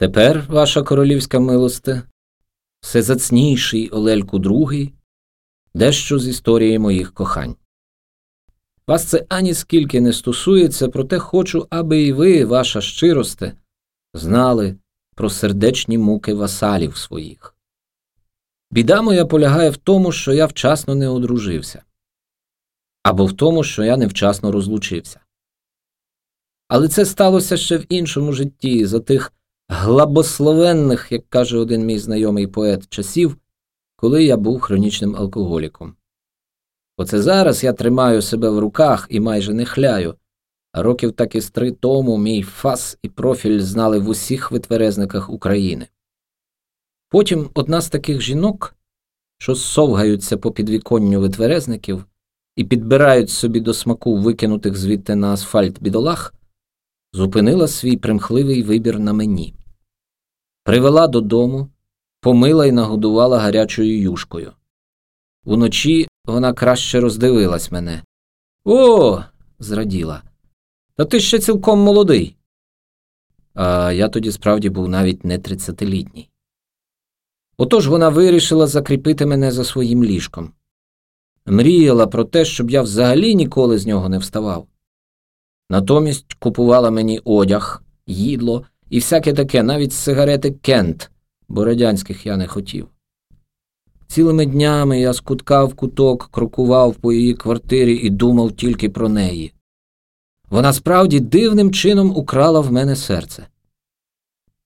Тепер, ваша королівська милосте, всезацніший Олельку другий, дещо з історії моїх кохань. Вас це ані скільки не стосується, проте хочу, аби і ви, ваша щиросте, знали про сердечні муки васалів своїх. Біда моя полягає в тому, що я вчасно не одружився, або в тому, що я невчасно розлучився. Але це сталося ще в іншому житті, за тих глабословенних, як каже один мій знайомий поет, часів, коли я був хронічним алкоголіком. Оце зараз я тримаю себе в руках і майже не хляю, а років так із три тому мій фас і профіль знали в усіх витверезниках України. Потім одна з таких жінок, що совгаються по підвіконню витверезників і підбирають собі до смаку викинутих звідти на асфальт бідолах, зупинила свій примхливий вибір на мені, привела додому, помила і нагодувала гарячою юшкою. Уночі вона краще роздивилась мене. О, зраділа. Та ти ще цілком молодий. А я тоді справді був навіть не тридцятилітній. Отож вона вирішила закріпити мене за своїм ліжком. Мріяла про те, щоб я взагалі ніколи з нього не вставав. Натомість купувала мені одяг, їдло і всяке таке, навіть сигарети Кент, бо радянських я не хотів. Цілими днями я з кутка в куток крокував по її квартирі і думав тільки про неї. Вона справді дивним чином украла в мене серце.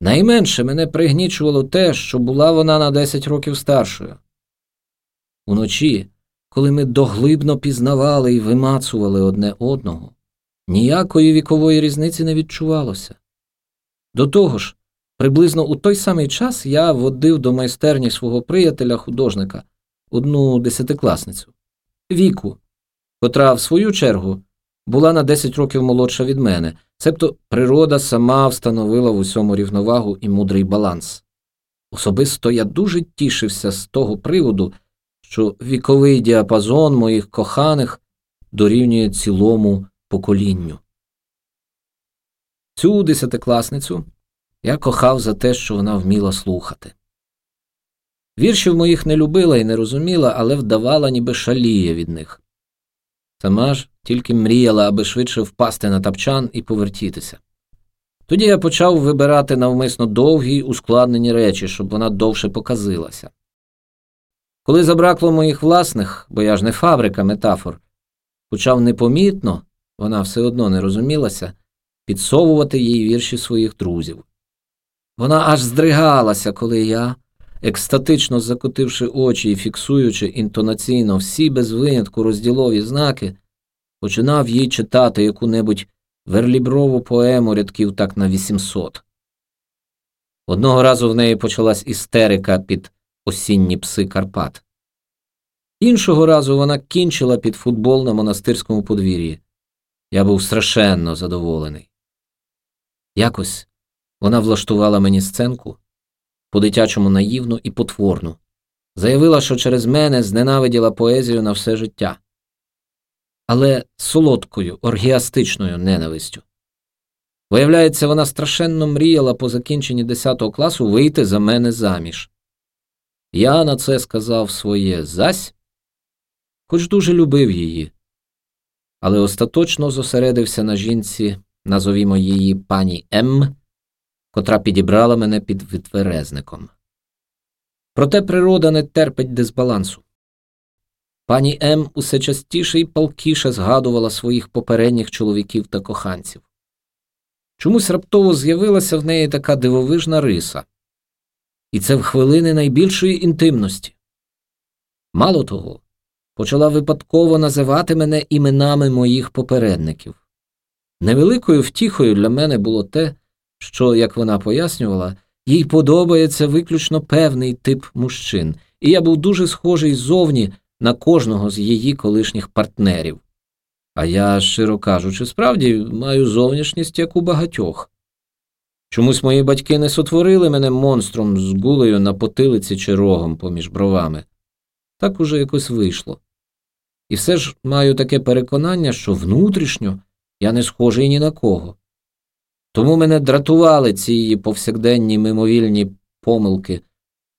Найменше мене пригнічувало те, що була вона на 10 років старшою. Уночі, коли ми доглибно пізнавали і вимацували одне одного, ніякої вікової різниці не відчувалося. До того ж, приблизно у той самий час я водив до майстерні свого приятеля художника одну десятикласницю віку, котра, в свою чергу, була на 10 років молодша від мене, цебто природа сама встановила в усьому рівновагу і мудрий баланс. Особисто я дуже тішився з того приводу, що віковий діапазон моїх коханих дорівнює цілому поколінню. Цю десятикласницю я кохав за те, що вона вміла слухати. Віршів моїх не любила і не розуміла, але вдавала, ніби шаліє від них. Сама ж тільки мріяла, аби швидше впасти на тапчан і повертітися. Тоді я почав вибирати навмисно довгі ускладнені речі, щоб вона довше показилася. Коли забракло моїх власних, бо я ж не фабрика метафор, почав непомітно, вона все одно не розумілася, підсовувати їй вірші своїх друзів. Вона аж здригалася, коли я, екстатично закотивши очі і фіксуючи інтонаційно всі без винятку розділові знаки, починав їй читати яку-небудь верліброву поему рядків так на 800. Одного разу в неї почалась істерика під осінні пси Карпат. Іншого разу вона кінчила під футбол на монастирському подвір'ї. Я був страшенно задоволений. Якось вона влаштувала мені сценку по дитячому наївну і потворну, заявила, що через мене зненавиділа поезію на все життя, але солодкою, оргіастичною ненавистю. Виявляється, вона страшенно мріяла по закінченні 10 класу вийти за мене заміж. Я на це сказав своє зась, хоч дуже любив її, але остаточно зосередився на жінці, назовімо її пані М котра підібрала мене під відверезником. Проте природа не терпить дисбалансу. Пані М усе частіше і палкіше згадувала своїх попередніх чоловіків та коханців. Чомусь раптово з'явилася в неї така дивовижна риса, і це в хвилини найбільшої інтимності. Мало того, почала випадково називати мене іменами моїх попередників. Невеликою втіхою для мене було те, що, як вона пояснювала, їй подобається виключно певний тип мужчин, і я був дуже схожий зовні на кожного з її колишніх партнерів. А я, щиро кажучи, справді маю зовнішність, як у багатьох. Чомусь мої батьки не сотворили мене монстром з гулею на потилиці чи рогом поміж бровами. Так уже якось вийшло. І все ж маю таке переконання, що внутрішньо я не схожий ні на кого. Тому мене дратували ці її повсякденні мимовільні помилки,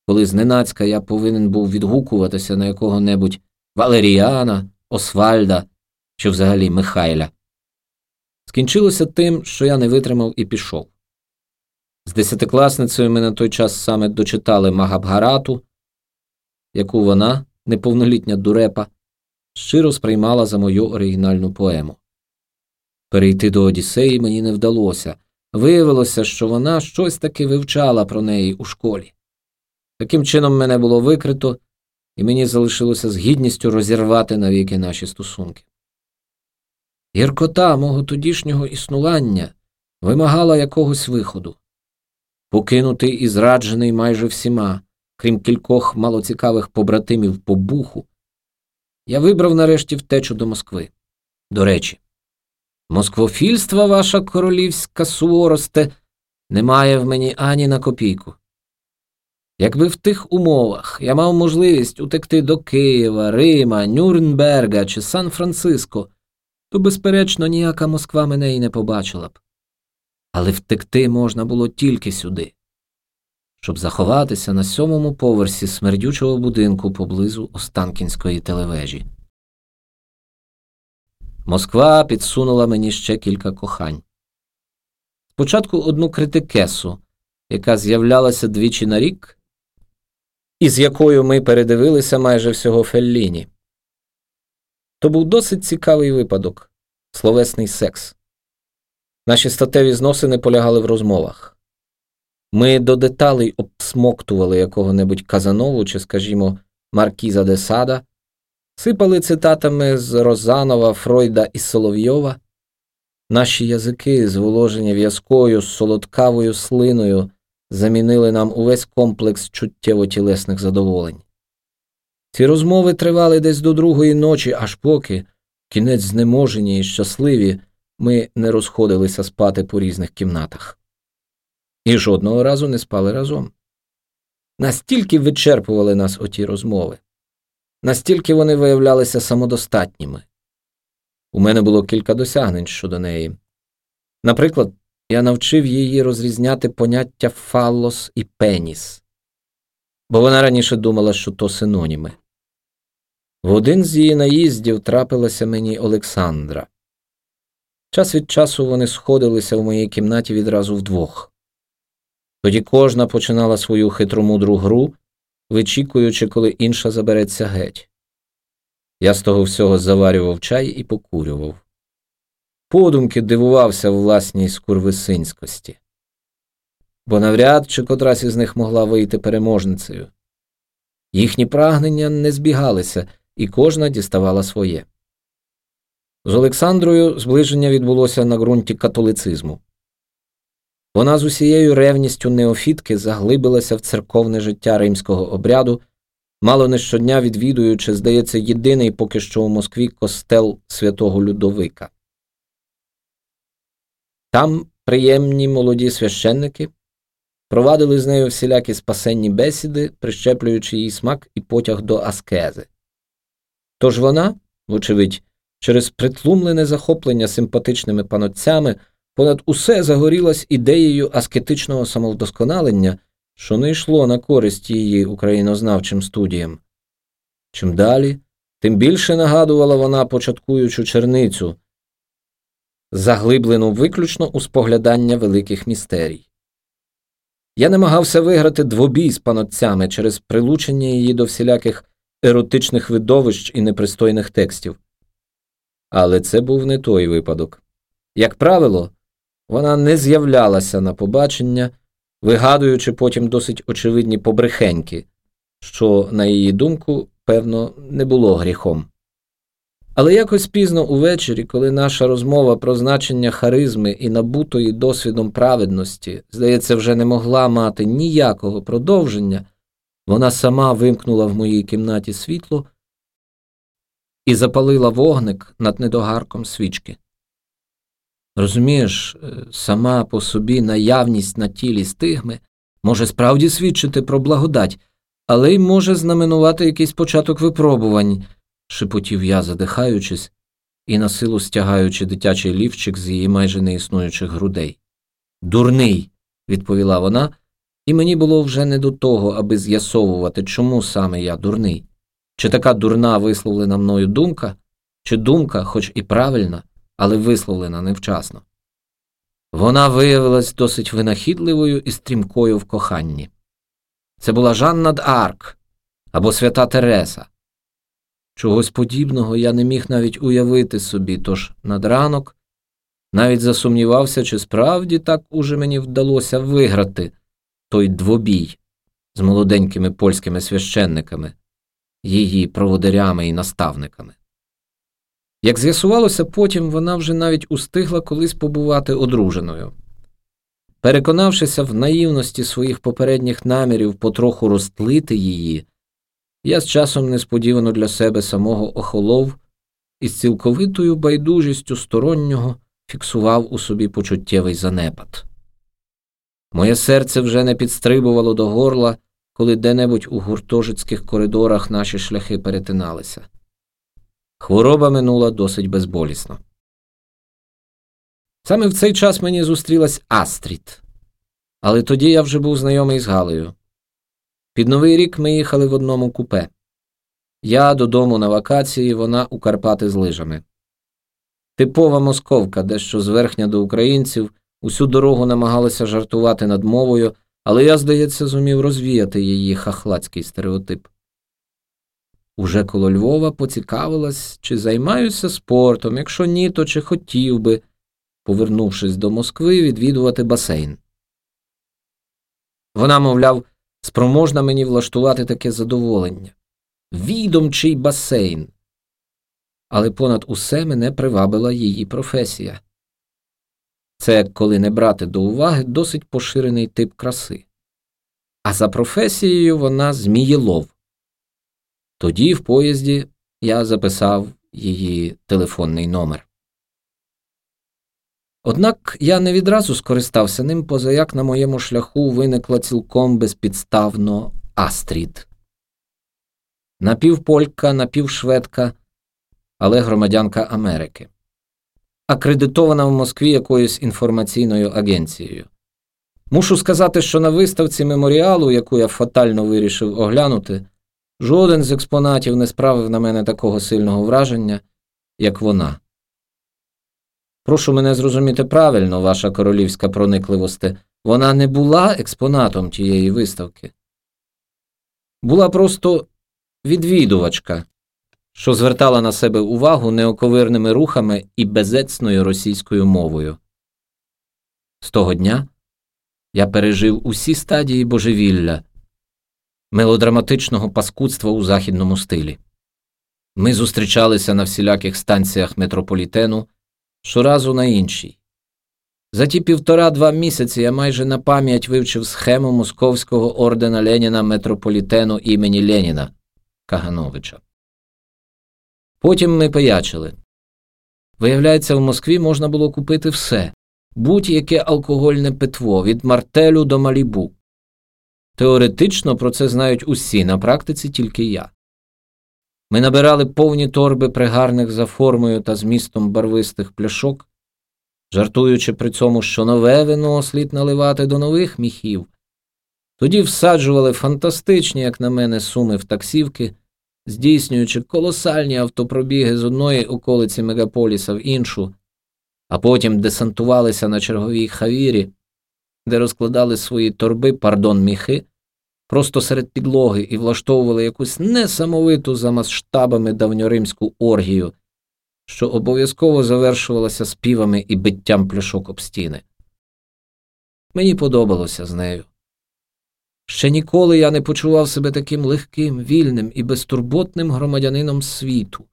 коли зненацька я повинен був відгукуватися на якого-небудь Валеріана, Освальда чи взагалі Михайля. Скінчилося тим, що я не витримав і пішов. З десятикласницею ми на той час саме дочитали Магабгарату, яку вона, неповнолітня дурепа, щиро сприймала за мою оригінальну поему. Перейти до Одіссеї мені не вдалося. Виявилося, що вона щось таки вивчала про неї у школі. Таким чином мене було викрито, і мені залишилося з гідністю розірвати навіки наші стосунки. Гіркота мого тодішнього існування вимагала якогось виходу. Покинутий і зраджений майже всіма, крім кількох малоцікавих побратимів по буху, я вибрав нарешті втечу до Москви. До речі, москвофільства ваша королівська суворосте немає в мені ані на копійку. Якби в тих умовах я мав можливість утекти до Києва, Рима, Нюрнберга чи Сан-Франциско, то, безперечно, ніяка Москва мене і не побачила б. Але втекти можна було тільки сюди, щоб заховатися на сьомому поверсі смердючого будинку поблизу Останкінської телевежі. Москва підсунула мені ще кілька кохань. Спочатку одну критикесу, яка з'являлася двічі на рік, і з якою ми передивилися майже всього Фелліні. То був досить цікавий випадок словесний секс. Наші статеві зносини полягали в розмовах. Ми до деталей обсмоктували якого-небудь Казанову чи, скажімо, Маркіза де Сада, сипали цитатами з Розанова, Фройда і Соловйова. Наші язики, зволожені в'язкою з солодкавою слиною, замінили нам увесь комплекс чуттєво тілесних задоволень. Ці розмови тривали десь до другої ночі, аж поки, кінець знеможені і щасливі, ми не розходилися спати по різних кімнатах. І жодного разу не спали разом. Настільки вичерпували нас оті розмови, настільки вони виявлялися самодостатніми. У мене було кілька досягнень щодо неї. Наприклад, я навчив її розрізняти поняття фаллос і пеніс, бо вона раніше думала, що то синоніми. В один з її наїздів трапилася мені Олександра. Час від часу вони сходилися в моїй кімнаті відразу вдвох. Тоді кожна починала свою хитромудру гру, вичікуючи, коли інша забереться геть. Я з того всього заварював чай і покурював. Подумки дивувався власній скурвисинськості, бо навряд чи котрась із них могла вийти переможницею. Їхні прагнення не збігалися, і кожна діставала своє. З Олександрою зближення відбулося на ґрунті католицизму. Вона з усією ревністю неофітки заглибилася в церковне життя римського обряду, мало не щодня відвідуючи, здається, єдиний поки що у Москві костел святого Людовика. Там приємні молоді священники провадили з нею всілякі спасенні бесіди, прищеплюючи їй смак і потяг до аскези. Тож вона, вочевидь, через притлумлене захоплення симпатичними панотцями понад усе загорілась ідеєю аскетичного самовдосконалення, що не йшло на користь її українознавчим студіям. Чим далі, тим більше нагадувала вона початкуючу черницю, заглиблену виключно у споглядання великих містерій. Я намагався виграти двобій з панотцями через прилучення її до всіляких еротичних видовищ і непристойних текстів. Але це був не той випадок. Як правило, вона не з'являлася на побачення, вигадуючи потім досить очевидні побрехеньки, що, на її думку, певно, не було гріхом. Але якось пізно увечері, коли наша розмова про значення харизми і набутої досвідом праведності, здається, вже не могла мати ніякого продовження, вона сама вимкнула в моїй кімнаті світло і запалила вогник над недогарком свічки. Розумієш, е, сама по собі наявність на тілі стигми може справді свідчити про благодать, але й може знаменувати якийсь початок випробувань, шепотів я, задихаючись і на силу стягаючи дитячий лівчик з її майже неіснуючих грудей. Дурний, відповіла вона, і мені було вже не до того, аби з'ясовувати, чому саме я дурний. Чи така дурна висловлена мною думка, чи думка, хоч і правильна, але висловлена невчасно. Вона виявилась досить винахідливою і стрімкою в коханні. Це була Жанна д'Арк або свята Тереса. Чогось подібного я не міг навіть уявити собі, тож над ранок навіть засумнівався, чи справді так уже мені вдалося виграти той двобій з молоденькими польськими священниками, її проводирями і наставниками. Як з'ясувалося, потім вона вже навіть устигла колись побувати одруженою. Переконавшися в наївності своїх попередніх намірів потроху розтлити її, я з часом несподівано для себе самого охолов і з цілковитою байдужістю стороннього фіксував у собі почуттєвий занепад. Моє серце вже не підстрибувало до горла, коли де-небудь у гуртожицьких коридорах наші шляхи перетиналися. Хвороба минула досить безболісно. Саме в цей час мені зустрілась Астрід, але тоді я вже був знайомий з Галею. Під новий рік ми їхали в одному купе. Я додому на вакації, вона у Карпати з лижами. Типова московка, дещо зверхня до українців, усю дорогу намагалася жартувати над мовою, але я, здається, зумів розвіяти її хахлацький стереотип. Уже коло Львова поцікавилась, чи займаюся спортом, якщо ні, то чи хотів би, повернувшись до Москви, відвідувати басейн. Вона, мовляв, спроможна мені влаштувати таке задоволення. Відомчий басейн. Але понад усе мене привабила її професія. Це, коли не брати до уваги, досить поширений тип краси. А за професією вона Змієлов. Тоді в поїзді я записав її телефонний номер. Однак я не відразу скористався ним, позаяк на моєму шляху виникла цілком безпідставно Астрід. Напівполька, напівшведка, але громадянка Америки, акредитована в Москві якоюсь інформаційною агенцією. Мушу сказати, що на виставці меморіалу, яку я фатально вирішив оглянути, жоден з експонатів не справив на мене такого сильного враження, як вона. Прошу мене зрозуміти правильно, ваша королівська проникливосте, вона не була експонатом тієї виставки. Була просто відвідувачка, що звертала на себе увагу неоковирними рухами і безецною російською мовою. З того дня я пережив усі стадії божевілля, мелодраматичного паскудства у західному стилі. Ми зустрічалися на всіляких станціях метрополітену щоразу на іншій. За ті півтора-два місяці я майже на пам'ять вивчив схему Московського ордена Леніна метрополітену імені Леніна Кагановича. Потім ми пиячили. Виявляється, в Москві можна було купити все будь-яке алкогольне питво від мартелю до малібу. Теоретично про це знають усі, на практиці тільки я. Ми набирали повні торби пригарних за формою та змістом барвистих пляшок, жартуючи при цьому, що нове вино слід наливати до нових міхів. Тоді всаджували фантастичні, як на мене, суми в таксівки, здійснюючи колосальні автопробіги з одної околиці мегаполіса в іншу, а потім десантувалися на черговій хавірі, де розкладали свої торби, пардон, міхи просто серед підлоги і влаштовували якусь несамовиту за масштабами давньоримську оргію, що обов'язково завершувалася співами і биттям пляшок об стіни. Мені подобалося з нею. Ще ніколи я не почував себе таким легким, вільним і безтурботним громадянином світу.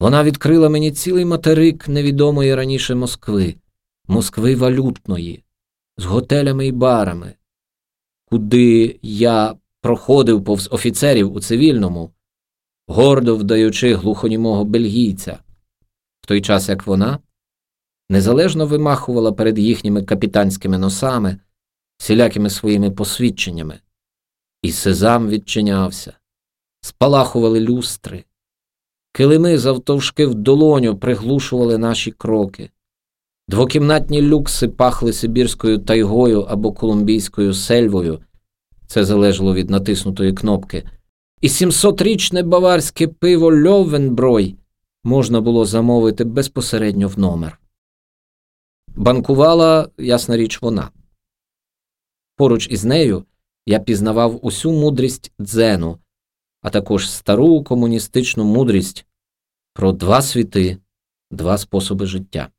Вона відкрила мені цілий материк невідомої раніше Москви, Москви валютної, з готелями і барами, куди я проходив повз офіцерів у цивільному, гордо вдаючи глухонімого бельгійця, в той час як вона незалежно вимахувала перед їхніми капітанськими носами, всілякими своїми посвідченнями, і сезам відчинявся, спалахували люстри, килими завтовшки в долоню приглушували наші кроки. Двокімнатні люкси пахли Сибірською тайгою або колумбійською сельвою, це залежало від натиснутої кнопки, і 700-річне баварське пиво Льовенброй можна було замовити безпосередньо в номер. Банкувала, ясна річ, вона. Поруч із нею я пізнавав усю мудрість дзену, а також стару комуністичну мудрість про два світи, два способи життя.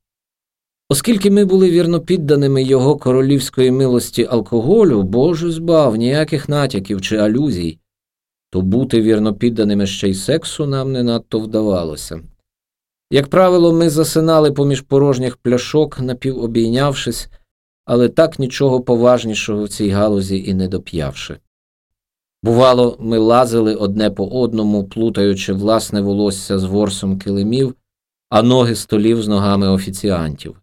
Оскільки ми були вірно підданими його королівської милості алкоголю, Боже збав ніяких натяків чи алюзій, то бути вірно підданими ще й сексу нам не надто вдавалося. Як правило, ми засинали поміж порожніх пляшок, напівобійнявшись, але так нічого поважнішого в цій галузі і не доп'явши. Бувало, ми лазили одне по одному, плутаючи власне волосся з ворсом килимів, а ноги столів з ногами офіціантів.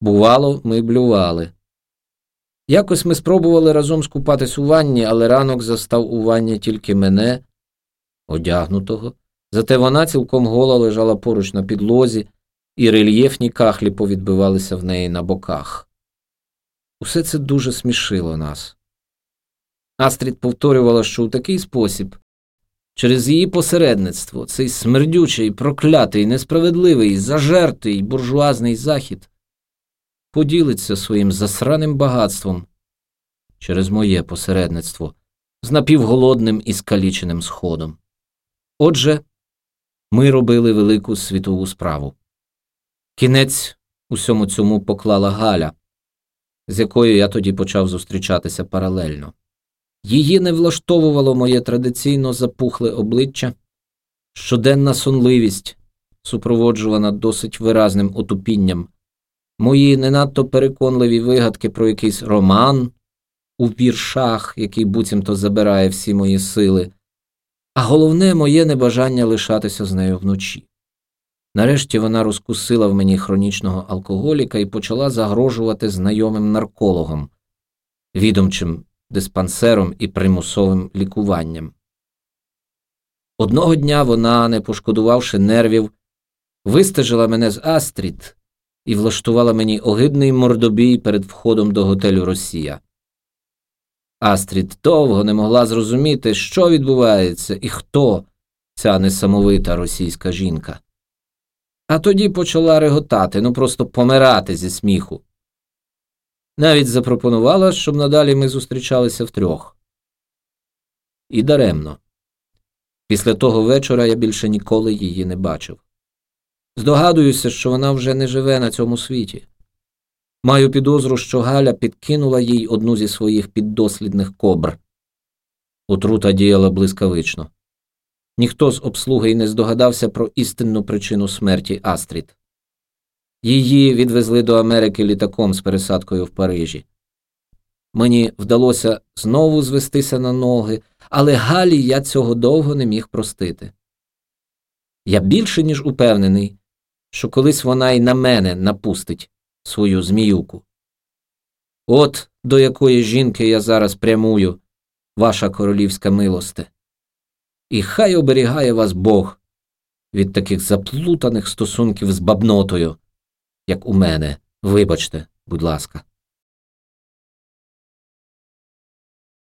Бувало, ми блювали. Якось ми спробували разом скупатись у ванні, але ранок застав у ванні тільки мене, одягнутого. Зате вона цілком гола лежала поруч на підлозі, і рельєфні кахлі повідбивалися в неї на боках. Усе це дуже смішило нас. Астрід повторювала, що у такий спосіб, через її посередництво, цей смердючий, проклятий, несправедливий, зажертий буржуазний захід поділиться своїм засраним багатством через моє посередництво з напівголодним і скаліченим сходом. Отже, ми робили велику світову справу. Кінець усьому цьому поклала Галя, з якою я тоді почав зустрічатися паралельно. Її не влаштовувало моє традиційно запухле обличчя, щоденна сонливість, супроводжувана досить виразним отупінням, мої не надто переконливі вигадки про якийсь роман у віршах, який буцімто забирає всі мої сили, а головне моє небажання лишатися з нею вночі. Нарешті вона розкусила в мені хронічного алкоголіка і почала загрожувати знайомим наркологом, відомчим диспансером і примусовим лікуванням. Одного дня вона, не пошкодувавши нервів, вистежила мене з Астрід і влаштувала мені огидний мордобій перед входом до готелю Росія. Астрід довго не могла зрозуміти, що відбувається і хто ця несамовита російська жінка. А тоді почала реготати, ну просто помирати зі сміху. Навіть запропонувала, щоб надалі ми зустрічалися втрьох. І даремно. Після того вечора я більше ніколи її не бачив. Здогадуюся, що вона вже не живе на цьому світі. Маю підозру, що Галя підкинула їй одну зі своїх піддослідних кобр. Отрута діяла блискавично. Ніхто з обслуги й не здогадався про істинну причину смерті Астрід. Її відвезли до Америки літаком з пересадкою в Парижі. Мені вдалося знову звестися на ноги, але Галі я цього довго не міг простити. Я більше ніж упевнений, що колись вона й на мене напустить свою зміюку. От до якої жінки я зараз прямую, ваша королівська милосте. І хай оберігає вас Бог від таких заплутаних стосунків з бабнотою, як у мене. Вибачте, будь ласка.